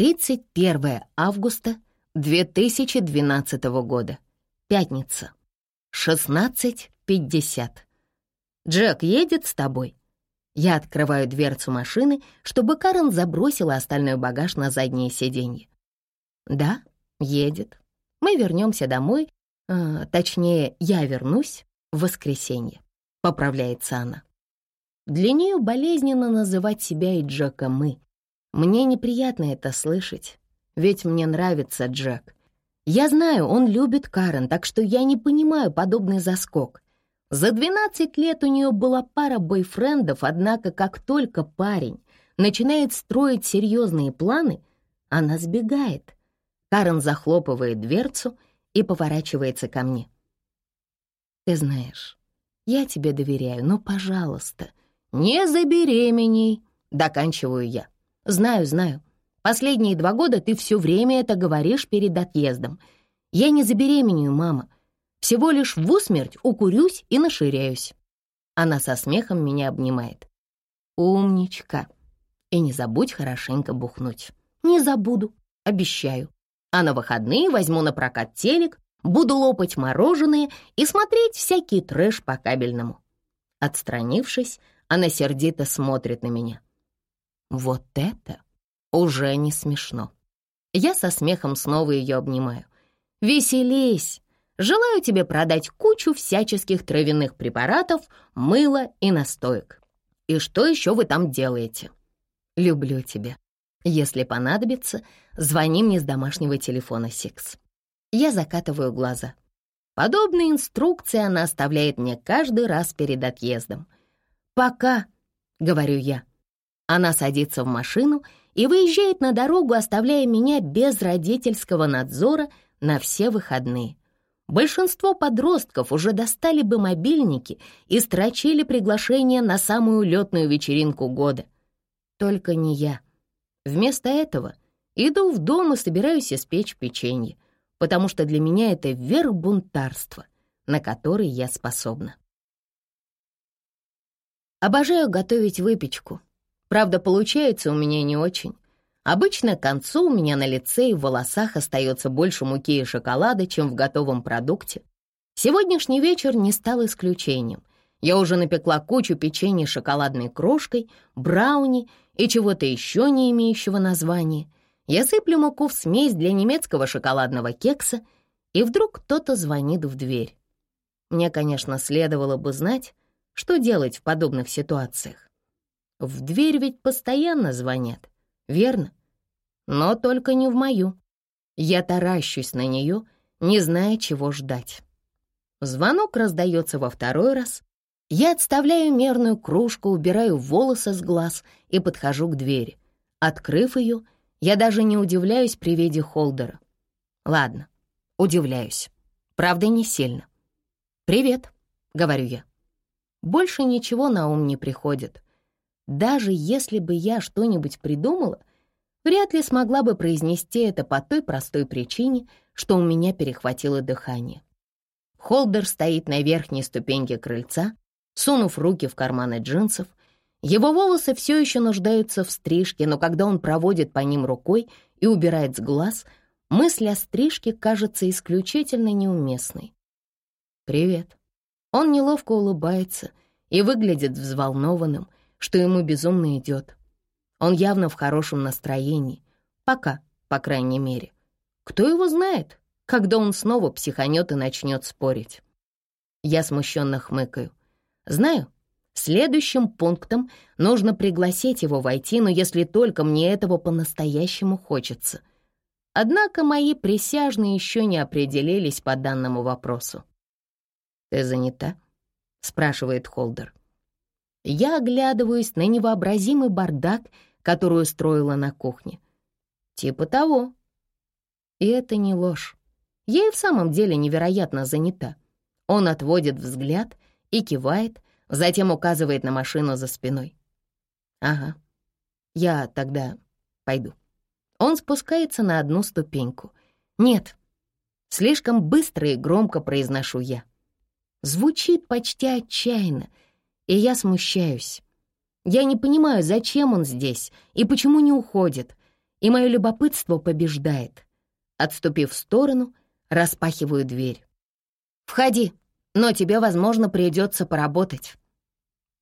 31 августа 2012 года. Пятница. 16.50. Джек едет с тобой. Я открываю дверцу машины, чтобы Карен забросила остальной багаж на заднее сиденье. Да, едет. Мы вернемся домой, э, точнее, я вернусь в воскресенье. Поправляется она. Для нее болезненно называть себя и Джека «мы». Мне неприятно это слышать, ведь мне нравится Джек. Я знаю, он любит Карен, так что я не понимаю подобный заскок. За 12 лет у нее была пара бойфрендов, однако как только парень начинает строить серьезные планы, она сбегает. Карен захлопывает дверцу и поворачивается ко мне. «Ты знаешь, я тебе доверяю, но, пожалуйста, не забеременей», — доканчиваю я. «Знаю, знаю. Последние два года ты все время это говоришь перед отъездом. Я не забеременею, мама. Всего лишь в усмерть укурюсь и наширяюсь». Она со смехом меня обнимает. «Умничка. И не забудь хорошенько бухнуть». «Не забуду, обещаю. А на выходные возьму на прокат телек, буду лопать мороженое и смотреть всякий трэш по кабельному». Отстранившись, она сердито смотрит на меня. «Вот это уже не смешно. Я со смехом снова ее обнимаю. «Веселись! Желаю тебе продать кучу всяческих травяных препаратов, мыла и настоек. И что еще вы там делаете? Люблю тебя. Если понадобится, звони мне с домашнего телефона Сикс». Я закатываю глаза. Подобные инструкции она оставляет мне каждый раз перед отъездом. «Пока», — говорю я. Она садится в машину и выезжает на дорогу, оставляя меня без родительского надзора на все выходные. Большинство подростков уже достали бы мобильники и строчили приглашение на самую летную вечеринку года. Только не я. Вместо этого иду в дом и собираюсь испечь печенье, потому что для меня это верх бунтарства, на который я способна. Обожаю готовить выпечку, Правда, получается у меня не очень. Обычно к концу у меня на лице и в волосах остается больше муки и шоколада, чем в готовом продукте. Сегодняшний вечер не стал исключением. Я уже напекла кучу печенья с шоколадной крошкой, брауни и чего-то еще не имеющего названия. Я сыплю муку в смесь для немецкого шоколадного кекса, и вдруг кто-то звонит в дверь. Мне, конечно, следовало бы знать, что делать в подобных ситуациях. В дверь ведь постоянно звонят, верно? Но только не в мою. Я таращусь на нее, не зная, чего ждать. Звонок раздается во второй раз. Я отставляю мерную кружку, убираю волосы с глаз и подхожу к двери. Открыв ее, я даже не удивляюсь при виде Холдера. Ладно, удивляюсь. Правда, не сильно. «Привет», — говорю я. Больше ничего на ум не приходит. Даже если бы я что-нибудь придумала, вряд ли смогла бы произнести это по той простой причине, что у меня перехватило дыхание. Холдер стоит на верхней ступеньке крыльца, сунув руки в карманы джинсов. Его волосы все еще нуждаются в стрижке, но когда он проводит по ним рукой и убирает с глаз, мысль о стрижке кажется исключительно неуместной. «Привет». Он неловко улыбается и выглядит взволнованным — что ему безумно идет. Он явно в хорошем настроении. Пока, по крайней мере. Кто его знает, когда он снова психанет и начнет спорить. Я смущенно хмыкаю. Знаю, следующим пунктом нужно пригласить его войти, но если только мне этого по-настоящему хочется. Однако мои присяжные еще не определились по данному вопросу. «Ты занята?» — спрашивает Холдер. Я оглядываюсь на невообразимый бардак, который устроила на кухне. Типа того. И это не ложь. И в самом деле невероятно занята. Он отводит взгляд и кивает, затем указывает на машину за спиной. Ага, я тогда пойду. Он спускается на одну ступеньку. Нет, слишком быстро и громко произношу я. Звучит почти отчаянно — и я смущаюсь. Я не понимаю, зачем он здесь и почему не уходит. и мое любопытство побеждает. Отступив в сторону, распахиваю дверь. «Входи, но тебе, возможно, придется поработать».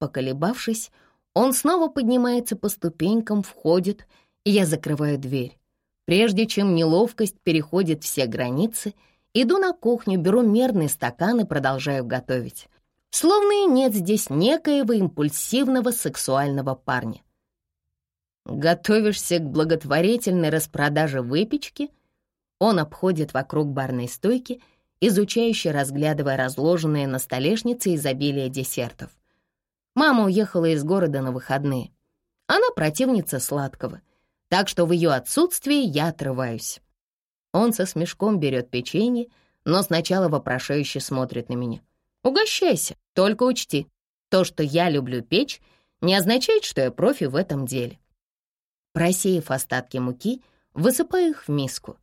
Поколебавшись, он снова поднимается по ступенькам, входит, и я закрываю дверь. Прежде чем неловкость переходит все границы, иду на кухню, беру мерный стакан и продолжаю готовить. Словно и нет здесь некоего импульсивного сексуального парня. Готовишься к благотворительной распродаже выпечки? Он обходит вокруг барной стойки, изучающе разглядывая разложенные на столешнице изобилие десертов. Мама уехала из города на выходные. Она противница сладкого, так что в ее отсутствии я отрываюсь. Он со смешком берет печенье, но сначала вопрошающе смотрит на меня. Угощайся, только учти, то, что я люблю печь, не означает, что я профи в этом деле. Просеяв остатки муки, высыпаю их в миску.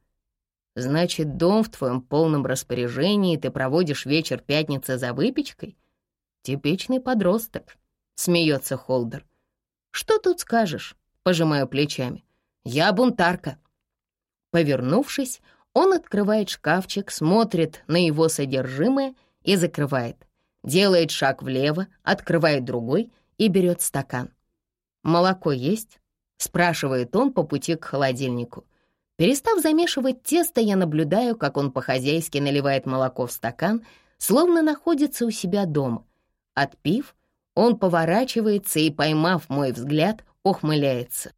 Значит, дом в твоем полном распоряжении, ты проводишь вечер пятницы за выпечкой? Типичный подросток, смеется Холдер. Что тут скажешь? Пожимаю плечами. Я бунтарка. Повернувшись, он открывает шкафчик, смотрит на его содержимое и закрывает. Делает шаг влево, открывает другой и берет стакан. «Молоко есть?» — спрашивает он по пути к холодильнику. Перестав замешивать тесто, я наблюдаю, как он по-хозяйски наливает молоко в стакан, словно находится у себя дома. Отпив, он поворачивается и, поймав мой взгляд, ухмыляется.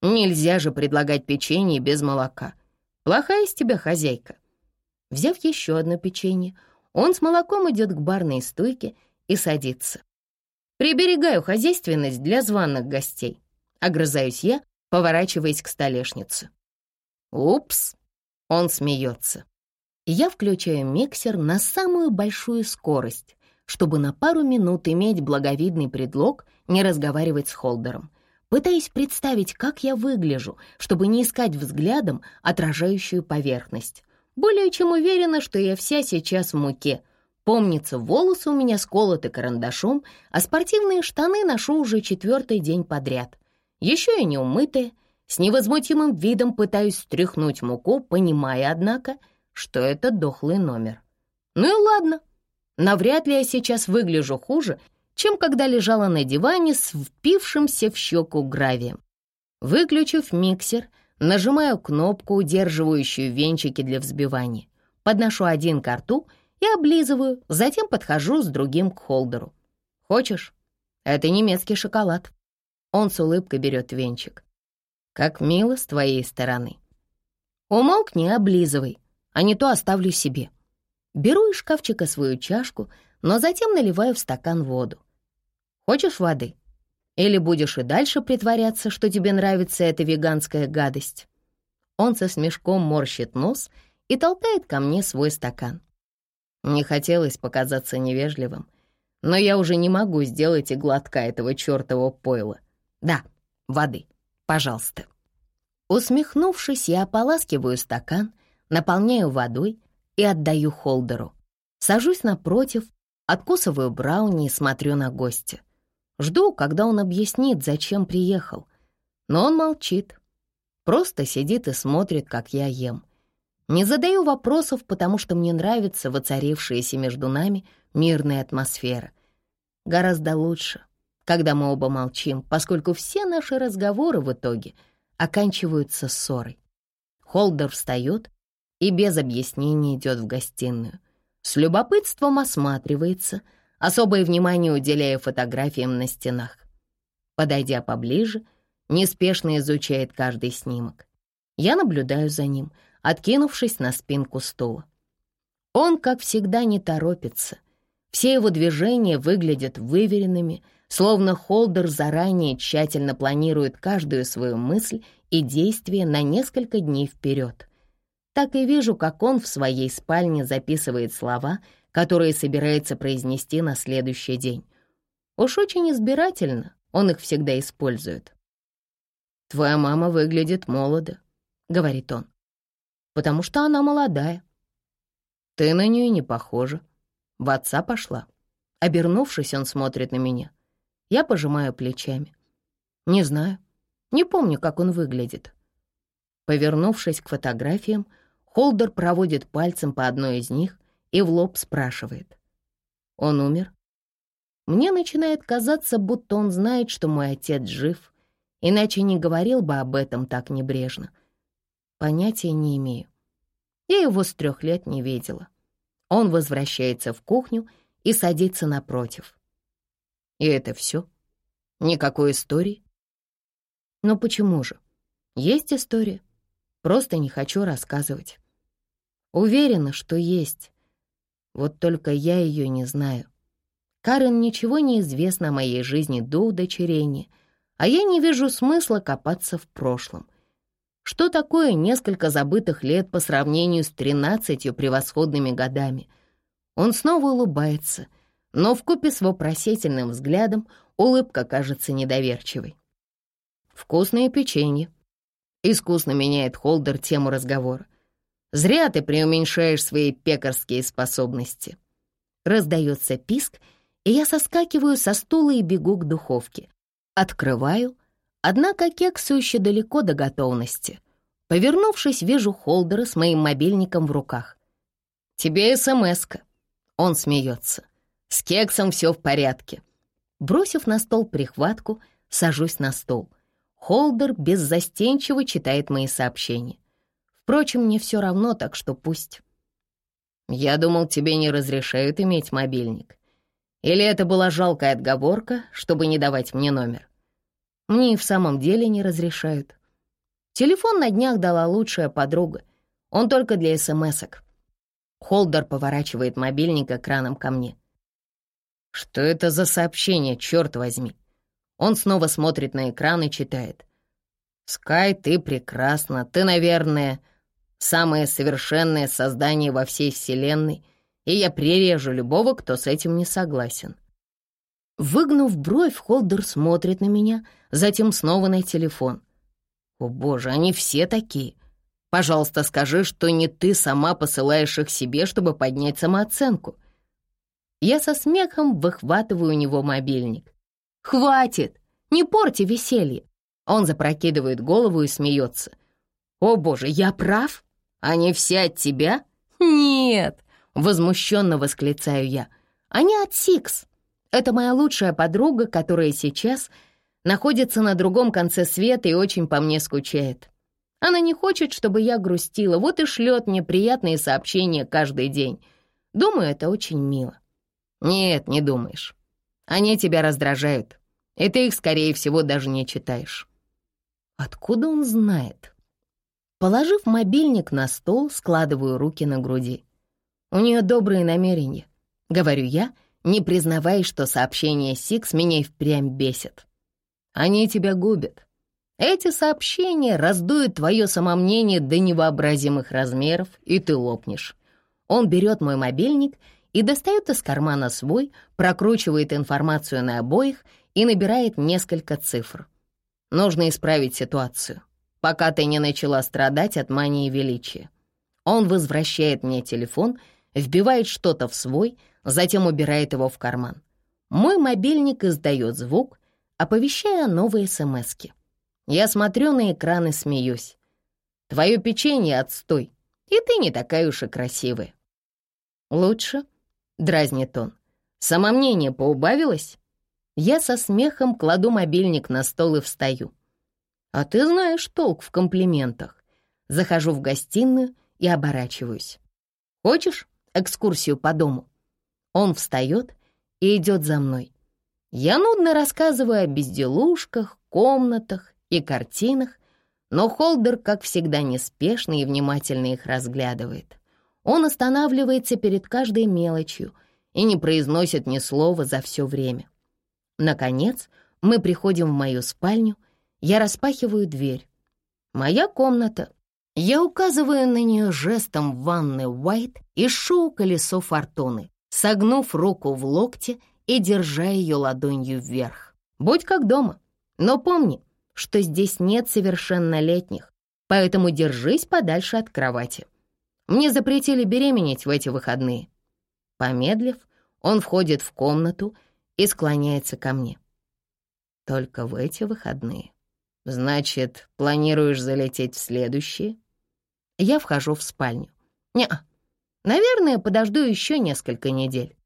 «Нельзя же предлагать печенье без молока. Плохая из тебя хозяйка». Взяв еще одно печенье, он с молоком идет к барной стойке и садится. Приберегаю хозяйственность для званых гостей. Огрызаюсь я, поворачиваясь к столешнице. Упс, он смеется. Я включаю миксер на самую большую скорость, чтобы на пару минут иметь благовидный предлог не разговаривать с Холдером. Пытаюсь представить, как я выгляжу, чтобы не искать взглядом отражающую поверхность. Более чем уверена, что я вся сейчас в муке. Помнится, волосы у меня сколоты карандашом, а спортивные штаны ношу уже четвертый день подряд. Еще и не умытые. С невозмутимым видом пытаюсь стряхнуть муку, понимая, однако, что это дохлый номер. Ну и ладно. Навряд ли я сейчас выгляжу хуже, чем когда лежала на диване с впившимся в щеку гравием. Выключив миксер, Нажимаю кнопку, удерживающую венчики для взбивания. Подношу один к рту и облизываю, затем подхожу с другим к холдеру. «Хочешь? Это немецкий шоколад». Он с улыбкой берет венчик. «Как мило с твоей стороны». «Умолкни, облизывай, а не то оставлю себе». Беру из шкафчика свою чашку, но затем наливаю в стакан воду. «Хочешь воды?» Или будешь и дальше притворяться, что тебе нравится эта веганская гадость?» Он со смешком морщит нос и толкает ко мне свой стакан. Не хотелось показаться невежливым, но я уже не могу сделать и глотка этого чертового пойла. Да, воды, пожалуйста. Усмехнувшись, я ополаскиваю стакан, наполняю водой и отдаю холдеру. Сажусь напротив, откусываю брауни и смотрю на гостя. Жду, когда он объяснит, зачем приехал. Но он молчит. Просто сидит и смотрит, как я ем. Не задаю вопросов, потому что мне нравится воцарившаяся между нами мирная атмосфера. Гораздо лучше, когда мы оба молчим, поскольку все наши разговоры в итоге оканчиваются ссорой. Холдер встает и без объяснений идет в гостиную. С любопытством осматривается — особое внимание уделяя фотографиям на стенах. Подойдя поближе, неспешно изучает каждый снимок. Я наблюдаю за ним, откинувшись на спинку стула. Он, как всегда, не торопится. Все его движения выглядят выверенными, словно Холдер заранее тщательно планирует каждую свою мысль и действие на несколько дней вперед. Так и вижу, как он в своей спальне записывает слова — которые собирается произнести на следующий день. Уж очень избирательно он их всегда использует. «Твоя мама выглядит молодо», — говорит он, «потому что она молодая. Ты на нее не похожа. В отца пошла». Обернувшись, он смотрит на меня. Я пожимаю плечами. Не знаю, не помню, как он выглядит. Повернувшись к фотографиям, Холдер проводит пальцем по одной из них и в лоб спрашивает. «Он умер?» Мне начинает казаться, будто он знает, что мой отец жив, иначе не говорил бы об этом так небрежно. Понятия не имею. Я его с трех лет не видела. Он возвращается в кухню и садится напротив. И это все? Никакой истории? Но почему же? Есть история. Просто не хочу рассказывать. Уверена, что есть. Вот только я ее не знаю. Карен ничего не известно о моей жизни до удочерения, а я не вижу смысла копаться в прошлом. Что такое несколько забытых лет по сравнению с тринадцатью превосходными годами? Он снова улыбается, но вкупе с вопросительным взглядом улыбка кажется недоверчивой. «Вкусное печенье», — искусно меняет Холдер тему разговора. «Зря ты преуменьшаешь свои пекарские способности». Раздается писк, и я соскакиваю со стула и бегу к духовке. Открываю, однако кекс еще далеко до готовности. Повернувшись, вижу Холдера с моим мобильником в руках. «Тебе СМС-ка». Он смеется. «С кексом все в порядке». Бросив на стол прихватку, сажусь на стол. Холдер беззастенчиво читает мои сообщения. Впрочем, мне все равно, так что пусть. «Я думал, тебе не разрешают иметь мобильник. Или это была жалкая отговорка, чтобы не давать мне номер? Мне и в самом деле не разрешают. Телефон на днях дала лучшая подруга. Он только для смс-ок. Холдер поворачивает мобильник экраном ко мне. Что это за сообщение, черт возьми? Он снова смотрит на экран и читает. «Скай, ты прекрасна. Ты, наверное, самое совершенное создание во всей Вселенной и я прирежу любого, кто с этим не согласен». Выгнув бровь, Холдер смотрит на меня, затем снова на телефон. «О боже, они все такие. Пожалуйста, скажи, что не ты сама посылаешь их себе, чтобы поднять самооценку». Я со смехом выхватываю у него мобильник. «Хватит! Не порти веселье!» Он запрокидывает голову и смеется. «О боже, я прав? Они все от тебя?» «Нет!» Возмущенно восклицаю я. Они от Сикс. Это моя лучшая подруга, которая сейчас находится на другом конце света и очень по мне скучает. Она не хочет, чтобы я грустила, вот и шлет мне приятные сообщения каждый день. Думаю, это очень мило. Нет, не думаешь. Они тебя раздражают, и ты их, скорее всего, даже не читаешь. Откуда он знает? Положив мобильник на стол, складываю руки на груди. У нее добрые намерения, говорю я, не признавая, что сообщения Сикс меня и впрямь бесит. Они тебя губят. Эти сообщения раздуют твое самомнение до невообразимых размеров, и ты лопнешь. Он берет мой мобильник и достает из кармана свой, прокручивает информацию на обоих и набирает несколько цифр. Нужно исправить ситуацию, пока ты не начала страдать от мании величия. Он возвращает мне телефон — вбивает что-то в свой, затем убирает его в карман. Мой мобильник издает звук, оповещая новые смски. Я смотрю на экран и смеюсь. Твое печенье отстой, и ты не такая уж и красивая. Лучше, дразнит он. Самомнение поубавилось? Я со смехом кладу мобильник на стол и встаю. А ты знаешь толк в комплиментах. Захожу в гостиную и оборачиваюсь. Хочешь, экскурсию по дому. Он встает и идет за мной. Я нудно рассказываю о безделушках, комнатах и картинах, но Холдер, как всегда, неспешно и внимательно их разглядывает. Он останавливается перед каждой мелочью и не произносит ни слова за все время. Наконец, мы приходим в мою спальню, я распахиваю дверь. Моя комната я указываю на нее жестом ванны Уайт из шоу «Колесо фортуны», согнув руку в локте и держа ее ладонью вверх. Будь как дома, но помни, что здесь нет совершеннолетних, поэтому держись подальше от кровати. Мне запретили беременеть в эти выходные. Помедлив, он входит в комнату и склоняется ко мне. Только в эти выходные. «Значит, планируешь залететь в следующие?» Я вхожу в спальню. не -а. Наверное, подожду еще несколько недель.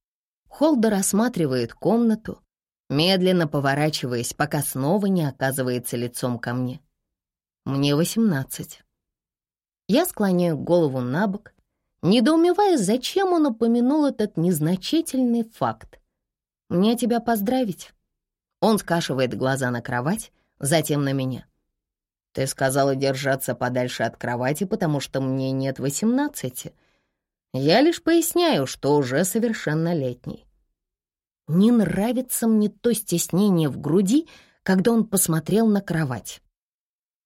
Холдер осматривает комнату, медленно поворачиваясь, пока снова не оказывается лицом ко мне. Мне восемнадцать. Я склоняю голову на бок, недоумевая, зачем он упомянул этот незначительный факт. «Мне тебя поздравить». Он скашивает глаза на кровать, затем на меня. «Ты сказала держаться подальше от кровати, потому что мне нет восемнадцати. Я лишь поясняю, что уже совершеннолетний». Не нравится мне то стеснение в груди, когда он посмотрел на кровать.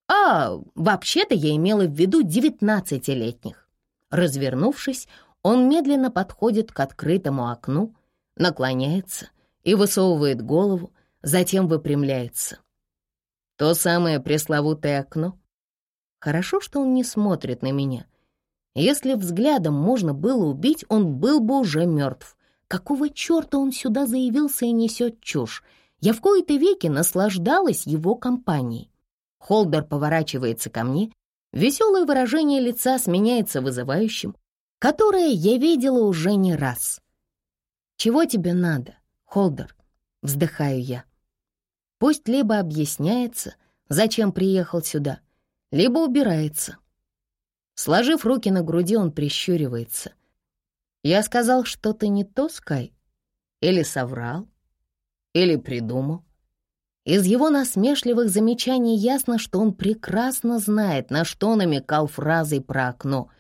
«А, вообще-то я имела в виду девятнадцатилетних». Развернувшись, он медленно подходит к открытому окну, наклоняется и высовывает голову, затем выпрямляется. То самое пресловутое окно. Хорошо, что он не смотрит на меня. Если взглядом можно было убить, он был бы уже мертв. Какого черта он сюда заявился и несет чушь? Я в кои-то веки наслаждалась его компанией. Холдер поворачивается ко мне, веселое выражение лица сменяется вызывающим, которое я видела уже не раз. «Чего тебе надо, Холдер?» — вздыхаю я. Пусть либо объясняется, зачем приехал сюда, либо убирается. Сложив руки на груди, он прищуривается. Я сказал что-то не то, Скай? Или соврал? Или придумал? Из его насмешливых замечаний ясно, что он прекрасно знает, на что намекал фразой про окно.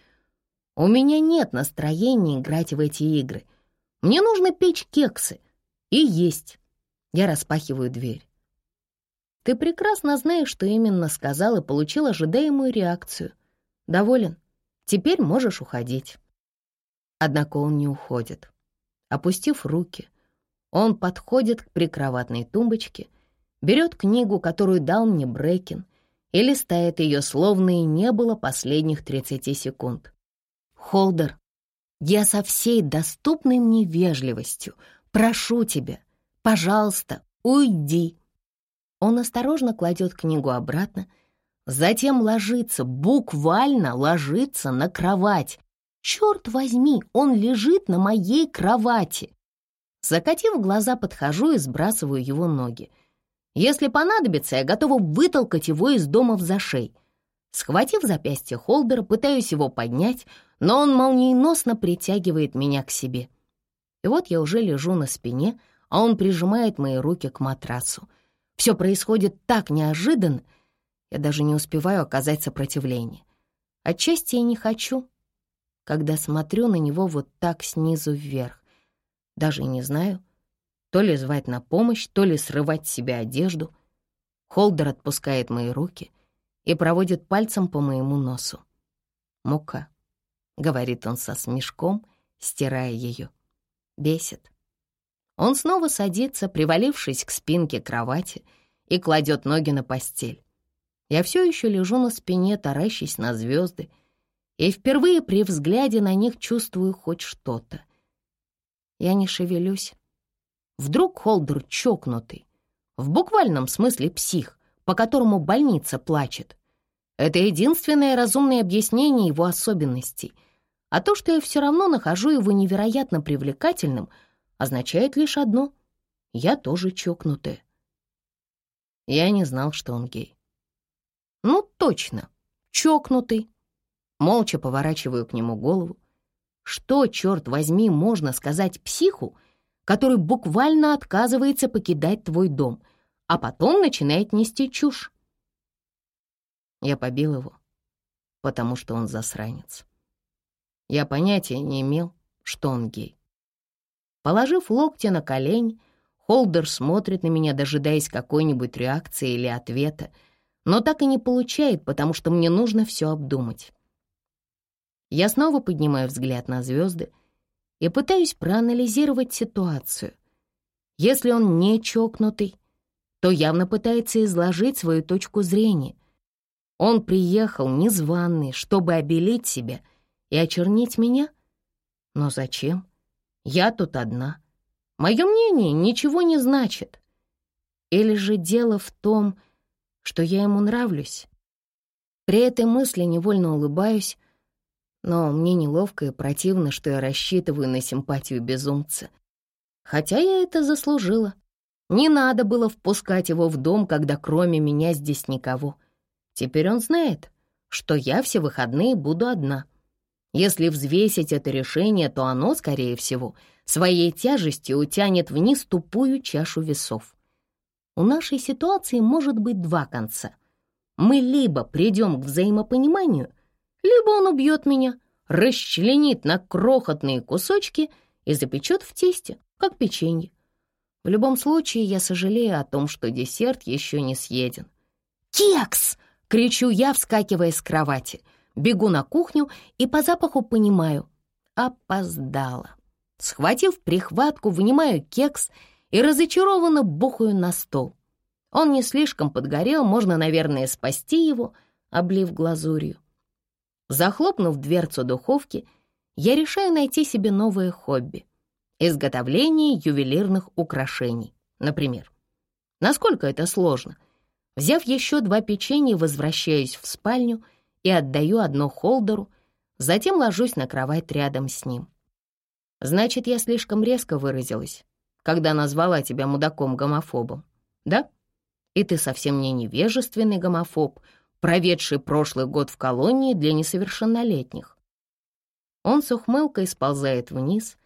«У меня нет настроения играть в эти игры. Мне нужно печь кексы и есть». Я распахиваю дверь. Ты прекрасно знаешь, что именно сказал и получил ожидаемую реакцию. Доволен? Теперь можешь уходить. Однако он не уходит. Опустив руки, он подходит к прикроватной тумбочке, берет книгу, которую дал мне Брекин, и листает ее, словно и не было последних 30 секунд. «Холдер, я со всей доступной мне вежливостью прошу тебя, пожалуйста, уйди!» Он осторожно кладет книгу обратно, затем ложится, буквально ложится на кровать. Черт возьми, он лежит на моей кровати. Закатив глаза, подхожу и сбрасываю его ноги. Если понадобится, я готова вытолкать его из дома в зашей. Схватив запястье Холдера, пытаюсь его поднять, но он молниеносно притягивает меня к себе. И вот я уже лежу на спине, а он прижимает мои руки к матрасу. Все происходит так неожиданно, я даже не успеваю оказать сопротивление. Отчасти я не хочу, когда смотрю на него вот так снизу вверх. Даже не знаю, то ли звать на помощь, то ли срывать с себя одежду. Холдер отпускает мои руки и проводит пальцем по моему носу. «Мука», — говорит он со смешком, стирая ее. Бесит. Он снова садится, привалившись к спинке кровати, и кладет ноги на постель. Я все еще лежу на спине, таращась на звезды, и впервые при взгляде на них чувствую хоть что-то. Я не шевелюсь. Вдруг Холдер чокнутый, в буквальном смысле псих, по которому больница плачет. Это единственное разумное объяснение его особенностей. А то, что я все равно нахожу его невероятно привлекательным — означает лишь одно — я тоже чокнутая. Я не знал, что он гей. Ну, точно, чокнутый. Молча поворачиваю к нему голову. Что, черт возьми, можно сказать психу, который буквально отказывается покидать твой дом, а потом начинает нести чушь? Я побил его, потому что он засранец. Я понятия не имел, что он гей. Положив локти на колень, Холдер смотрит на меня, дожидаясь какой-нибудь реакции или ответа, но так и не получает, потому что мне нужно все обдумать. Я снова поднимаю взгляд на звезды и пытаюсь проанализировать ситуацию. Если он не чокнутый, то явно пытается изложить свою точку зрения. Он приехал незваный, чтобы обелить себя и очернить меня? Но зачем? Я тут одна. Мое мнение ничего не значит. Или же дело в том, что я ему нравлюсь. При этой мысли невольно улыбаюсь, но мне неловко и противно, что я рассчитываю на симпатию безумца. Хотя я это заслужила. Не надо было впускать его в дом, когда кроме меня здесь никого. Теперь он знает, что я все выходные буду одна. Если взвесить это решение, то оно, скорее всего, своей тяжестью утянет вниз тупую чашу весов. У нашей ситуации может быть два конца. Мы либо придем к взаимопониманию, либо он убьет меня, расчленит на крохотные кусочки и запечет в тесте, как печенье. В любом случае, я сожалею о том, что десерт еще не съеден. «Кекс!» — кричу я, вскакивая с кровати. Бегу на кухню и по запаху понимаю. Опоздала. Схватив прихватку, вынимаю кекс и разочарованно бухаю на стол. Он не слишком подгорел, можно, наверное, спасти его, облив глазурью. Захлопнув дверцу духовки, я решаю найти себе новое хобби — изготовление ювелирных украшений, например. Насколько это сложно? Взяв еще два печенья, возвращаюсь в спальню и отдаю одно Холдеру, затем ложусь на кровать рядом с ним. Значит, я слишком резко выразилась, когда назвала тебя мудаком-гомофобом, да? И ты совсем не невежественный гомофоб, проведший прошлый год в колонии для несовершеннолетних. Он с ухмылкой сползает вниз,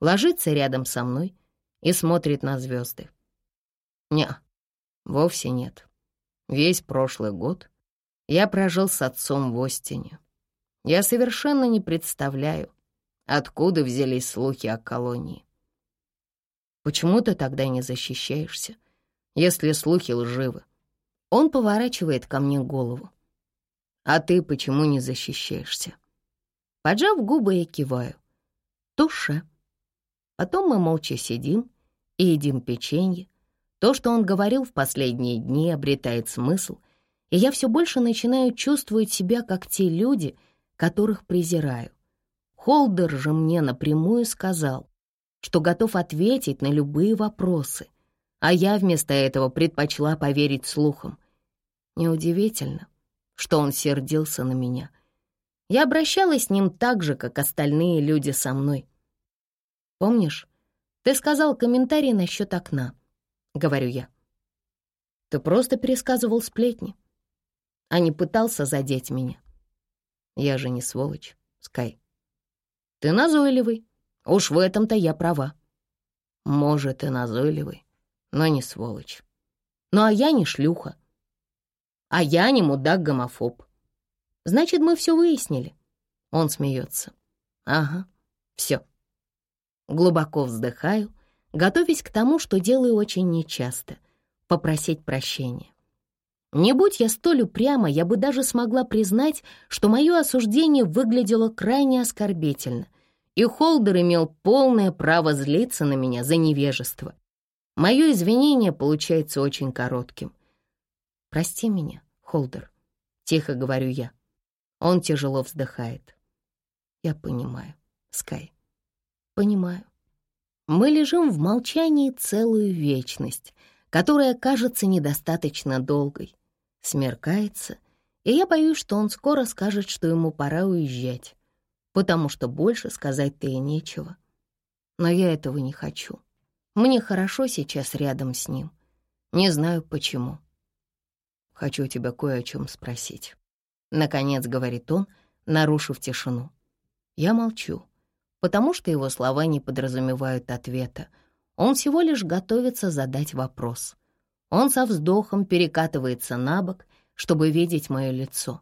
ложится рядом со мной и смотрит на звезды. Не, вовсе нет. Весь прошлый год я прожил с отцом в Остине. Я совершенно не представляю, откуда взялись слухи о колонии. Почему ты тогда не защищаешься, если слухи лживы? Он поворачивает ко мне голову. А ты почему не защищаешься? Поджав губы, я киваю. Туше. Потом мы молча сидим и едим печенье. То, что он говорил в последние дни, обретает смысл, и я все больше начинаю чувствовать себя как те люди, которых презираю. Холдер же мне напрямую сказал, что готов ответить на любые вопросы, а я вместо этого предпочла поверить слухам. Неудивительно, что он сердился на меня. Я обращалась с ним так же, как остальные люди со мной. «Помнишь, ты сказал комментарий насчет окна?» — говорю я. «Ты просто пересказывал сплетни, а не пытался задеть меня. Я же не сволочь, Скай. Ты назойливый. Уж в этом-то я права. Может, и назойливый, но не сволочь. Ну, а я не шлюха. А я не мудак-гомофоб. Значит, мы все выяснили. Он смеется. Ага, все. Глубоко вздыхаю, готовясь к тому, что делаю очень нечасто — попросить прощения. Не будь я столь упряма, я бы даже смогла признать, что мое осуждение выглядело крайне оскорбительно, и Холдер имел полное право злиться на меня за невежество. Мое извинение получается очень коротким. «Прости меня, Холдер», — тихо говорю я. Он тяжело вздыхает. «Я понимаю, Скай, понимаю». Мы лежим в молчании целую вечность, которая кажется недостаточно долгой. Смеркается, и я боюсь, что он скоро скажет, что ему пора уезжать, потому что больше сказать-то и нечего. Но я этого не хочу. Мне хорошо сейчас рядом с ним. Не знаю почему. Хочу тебя кое о чем спросить. Наконец, говорит он, нарушив тишину. Я молчу, потому что его слова не подразумевают ответа. Он всего лишь готовится задать вопрос. Он со вздохом перекатывается на бок, чтобы видеть мое лицо,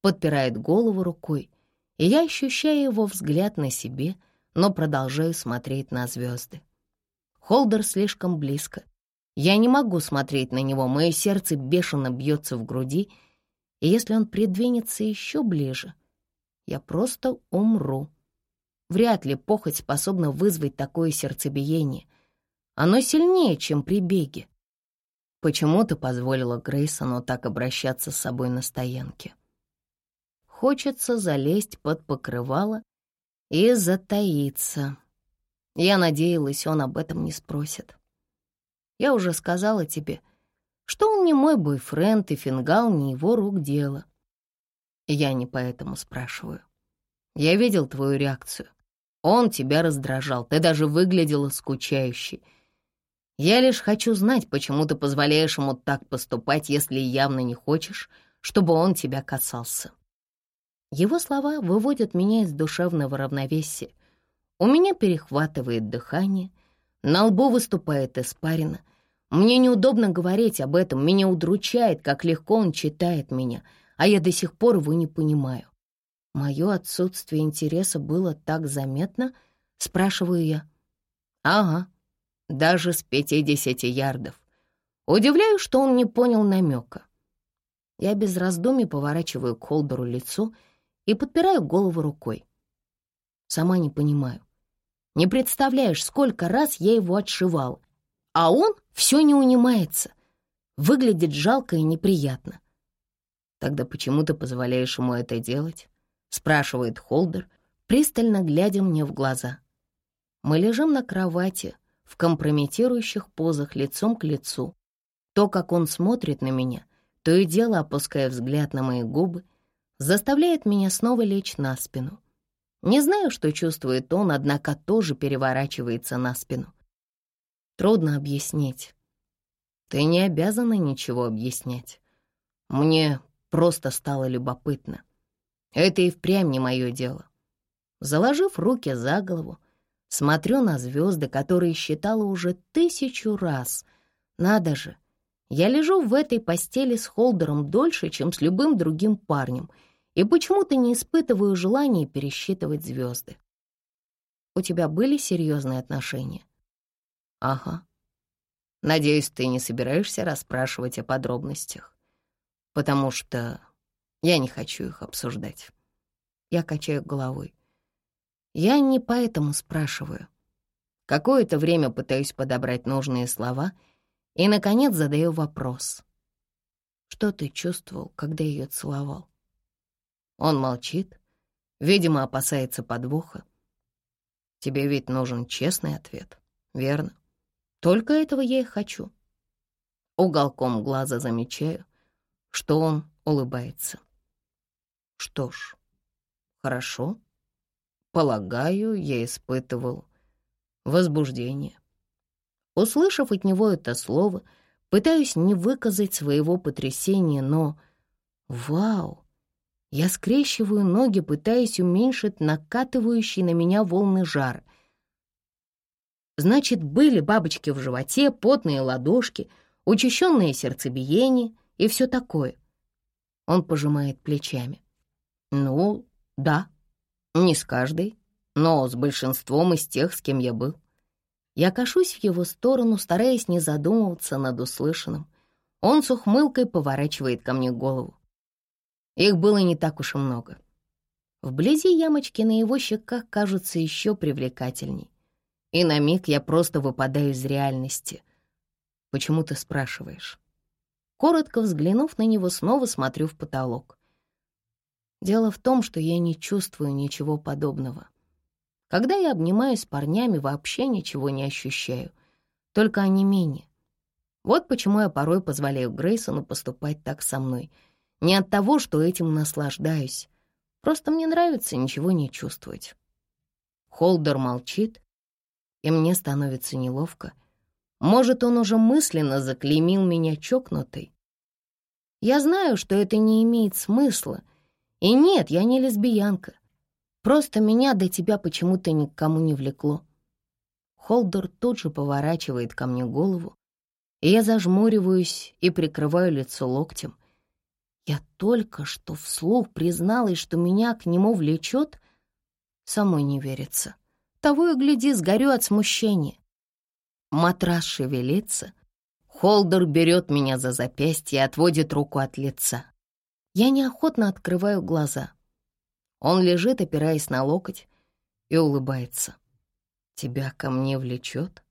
подпирает голову рукой, и я ощущаю его взгляд на себе, но продолжаю смотреть на звезды. Холдер слишком близко. Я не могу смотреть на него, мое сердце бешено бьется в груди, и если он придвинется еще ближе, я просто умру. Вряд ли похоть способна вызвать такое сердцебиение. Оно сильнее, чем при беге. Почему ты позволила Грейсону так обращаться с собой на стоянке? Хочется залезть под покрывало и затаиться. Я надеялась, он об этом не спросит. Я уже сказала тебе, что он не мой бойфренд, и фингал не его рук дело. Я не поэтому спрашиваю. Я видел твою реакцию. Он тебя раздражал, ты даже выглядела скучающей. Я лишь хочу знать, почему ты позволяешь ему так поступать, если явно не хочешь, чтобы он тебя касался. Его слова выводят меня из душевного равновесия. У меня перехватывает дыхание, на лбу выступает испарина. Мне неудобно говорить об этом, меня удручает, как легко он читает меня, а я до сих пор его не понимаю. Мое отсутствие интереса было так заметно, спрашиваю я. Ага, даже с пятидесяти ярдов. Удивляюсь, что он не понял намека. Я без раздумий поворачиваю к Холдеру лицо и подпираю голову рукой. Сама не понимаю. Не представляешь, сколько раз я его отшивал, а он все не унимается. Выглядит жалко и неприятно. Тогда почему ты позволяешь ему это делать? спрашивает Холдер, пристально глядя мне в глаза. Мы лежим на кровати, в компрометирующих позах лицом к лицу. То, как он смотрит на меня, то и дело опуская взгляд на мои губы, заставляет меня снова лечь на спину. Не знаю, что чувствует он, однако тоже переворачивается на спину. Трудно объяснить. Ты не обязана ничего объяснять. Мне просто стало любопытно. Это и впрямь не мое дело. Заложив руки за голову, смотрю на звезды, которые считала уже тысячу раз. Надо же, я лежу в этой постели с Холдером дольше, чем с любым другим парнем, и почему-то не испытываю желания пересчитывать звезды. У тебя были серьезные отношения? Ага. Надеюсь, ты не собираешься расспрашивать о подробностях, потому что я не хочу их обсуждать. Я качаю головой. Я не поэтому спрашиваю. Какое-то время пытаюсь подобрать нужные слова и, наконец, задаю вопрос. Что ты чувствовал, когда ее целовал? Он молчит, видимо, опасается подвоха. Тебе ведь нужен честный ответ, верно? Только этого я и хочу. Уголком глаза замечаю, что он улыбается. Что ж, хорошо. Полагаю, я испытывал возбуждение. Услышав от него это слово, пытаюсь не выказать своего потрясения, но... Вау! Я скрещиваю ноги, пытаясь уменьшить накатывающие на меня волны жара. Значит, были бабочки в животе, потные ладошки, учащенное сердцебиение и все такое. Он пожимает плечами. Ну, да, не с каждой, но с большинством из тех, с кем я был. Я кашусь в его сторону, стараясь не задумываться над услышанным. Он с ухмылкой поворачивает ко мне голову. Их было не так уж и много. Вблизи ямочки на его щеках кажутся еще привлекательней. И на миг я просто выпадаю из реальности. Почему ты спрашиваешь? Коротко взглянув на него, снова смотрю в потолок. Дело в том, что я не чувствую ничего подобного. Когда я обнимаюсь с парнями, вообще ничего не ощущаю, только онемение. Вот почему я порой позволяю Грейсону поступать так со мной. Не от того, что этим наслаждаюсь. Просто мне нравится ничего не чувствовать. Холдер молчит, и мне становится неловко. Может, он уже мысленно заклеймил меня чокнутой? Я знаю, что это не имеет смысла — и нет, я не лесбиянка. Просто меня до тебя почему-то никому не влекло. Холдер тут же поворачивает ко мне голову, и я зажмуриваюсь и прикрываю лицо локтем. Я только что вслух призналась, что меня к нему влечет, самой не верится. Того и гляди, сгорю от смущения. Матрас шевелится, Холдер берет меня за запястье и отводит руку от лица. Я неохотно открываю глаза. Он лежит, опираясь на локоть, и улыбается. «Тебя ко мне влечет?»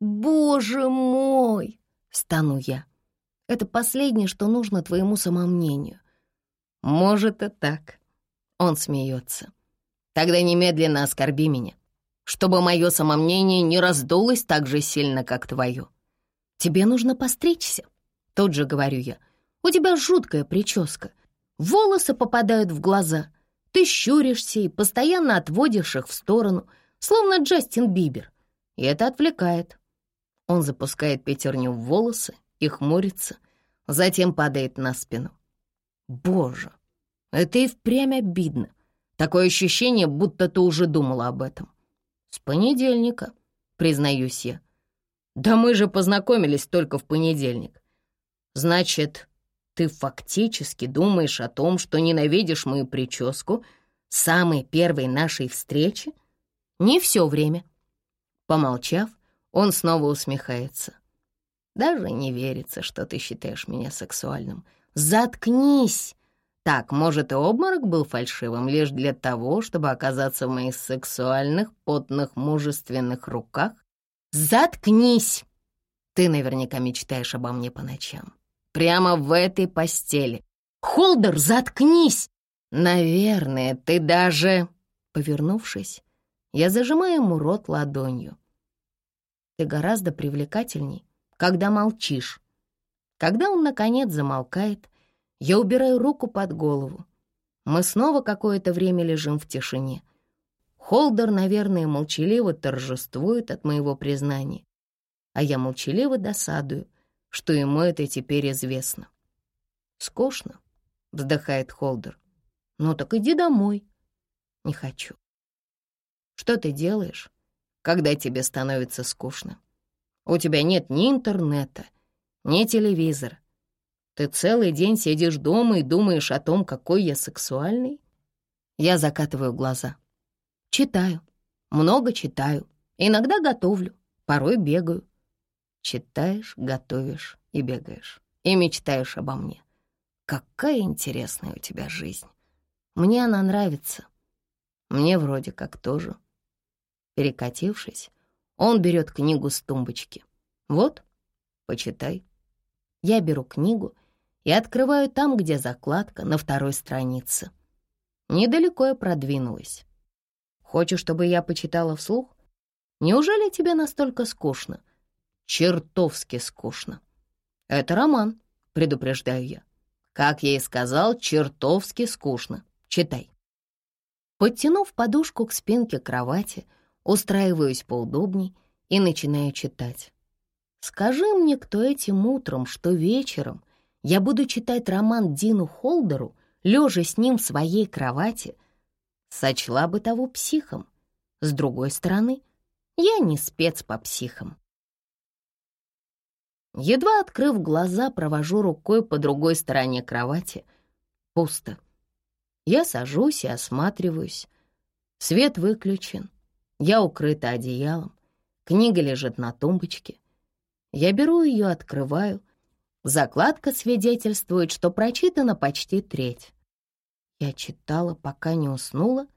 «Боже мой!» — стану я. «Это последнее, что нужно твоему самомнению». «Может, и так». Он смеется. «Тогда немедленно оскорби меня, чтобы мое самомнение не раздулось так же сильно, как твое. Тебе нужно постричься. Тут же говорю я. У тебя жуткая прическа. Волосы попадают в глаза. Ты щуришься и постоянно отводишь их в сторону, словно Джастин Бибер. И это отвлекает. Он запускает пятерню в волосы и хмурится, затем падает на спину. Боже, это и впрямь обидно. Такое ощущение, будто ты уже думала об этом. С понедельника, признаюсь я. Да мы же познакомились только в понедельник. Значит, ты фактически думаешь о том, что ненавидишь мою прическу с самой первой нашей встречи? Не все время. Помолчав, он снова усмехается. Даже не верится, что ты считаешь меня сексуальным. Заткнись! Так, может, и обморок был фальшивым лишь для того, чтобы оказаться в моих сексуальных, потных, мужественных руках? Заткнись! Ты наверняка мечтаешь обо мне по ночам. Прямо в этой постели. Холдер, заткнись! Наверное, ты даже... Повернувшись, я зажимаю ему рот ладонью. Ты гораздо привлекательней, когда молчишь. Когда он, наконец, замолкает, я убираю руку под голову. Мы снова какое-то время лежим в тишине. Холдер, наверное, молчаливо торжествует от моего признания, а я молчаливо досадую, что ему это теперь известно. «Скучно», — вздыхает Холдер. «Ну так иди домой». «Не хочу». «Что ты делаешь, когда тебе становится скучно? У тебя нет ни интернета, ни телевизора. Ты целый день сидишь дома и думаешь о том, какой я сексуальный?» Я закатываю глаза. Читаю, много читаю, иногда готовлю, порой бегаю. Читаешь, готовишь и бегаешь. И мечтаешь обо мне. Какая интересная у тебя жизнь. Мне она нравится. Мне вроде как тоже. Перекатившись, он берет книгу с тумбочки. Вот, почитай. Я беру книгу и открываю там, где закладка на второй странице. Недалеко я продвинулась. Хочешь, чтобы я почитала вслух? Неужели тебе настолько скучно? — чертовски скучно. Это роман, предупреждаю я. Как я и сказал, чертовски скучно. Читай. Подтянув подушку к спинке кровати, устраиваюсь поудобней и начинаю читать. Скажи мне, кто этим утром, что вечером я буду читать роман Дину Холдеру, лежа с ним в своей кровати, сочла бы того психом. С другой стороны, я не спец по психам. Едва открыв глаза, провожу рукой по другой стороне кровати. Пусто. Я сажусь и осматриваюсь. Свет выключен. Я укрыта одеялом. Книга лежит на тумбочке. Я беру ее, открываю. Закладка свидетельствует, что прочитана почти треть. Я читала, пока не уснула.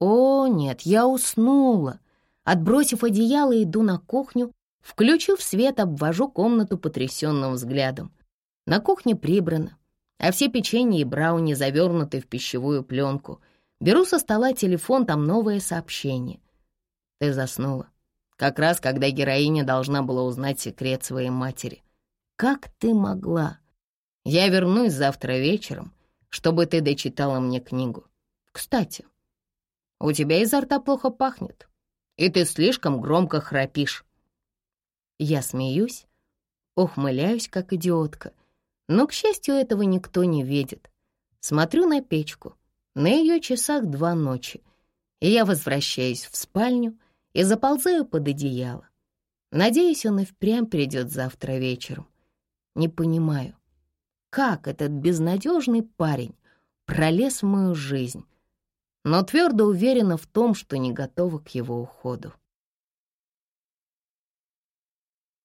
О, нет, я уснула. Отбросив одеяло, иду на кухню Включив свет, обвожу комнату потрясенным взглядом. На кухне прибрано, а все печенье и брауни завернуты в пищевую пленку. Беру со стола телефон, там новое сообщение. Ты заснула. Как раз, когда героиня должна была узнать секрет своей матери. Как ты могла? Я вернусь завтра вечером, чтобы ты дочитала мне книгу. Кстати, у тебя изо рта плохо пахнет, и ты слишком громко храпишь. Я смеюсь, ухмыляюсь, как идиотка, но, к счастью, этого никто не видит. Смотрю на печку, на ее часах два ночи, и я возвращаюсь в спальню и заползаю под одеяло. Надеюсь, он и впрямь придет завтра вечером. Не понимаю, как этот безнадежный парень пролез в мою жизнь, но твердо уверена в том, что не готова к его уходу.